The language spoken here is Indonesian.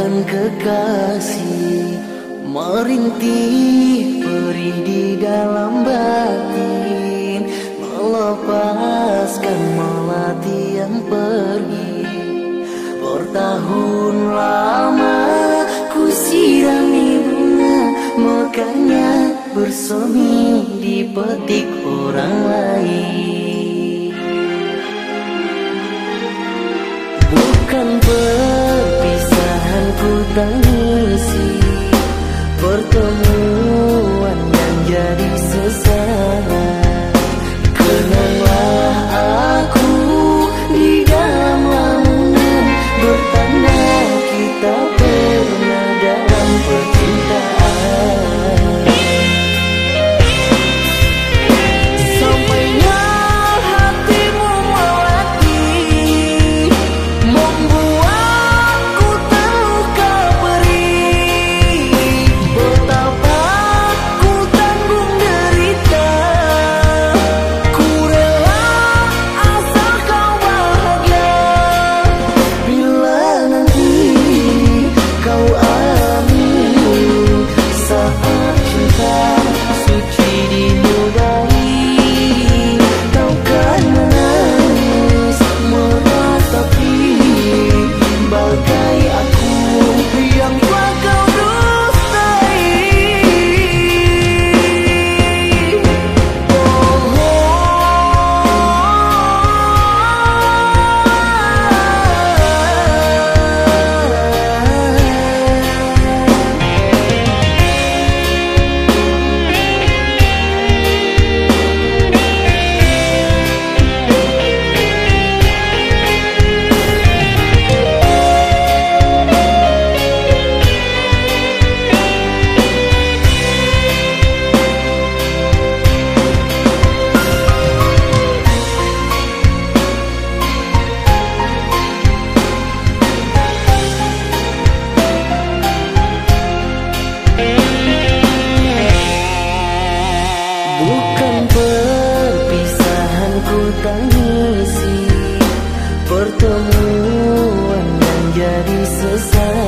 bagaikan kekasih Merintih perih di dalam batin Melepaskan melati yang pergi. Bertahun lama ku sirami bunga Mekarnya bersemi dipetik orang lain Bukan perpisahan ku tangisi Pertemuan yang jadi sesaran Pertemuan yang jadi sesat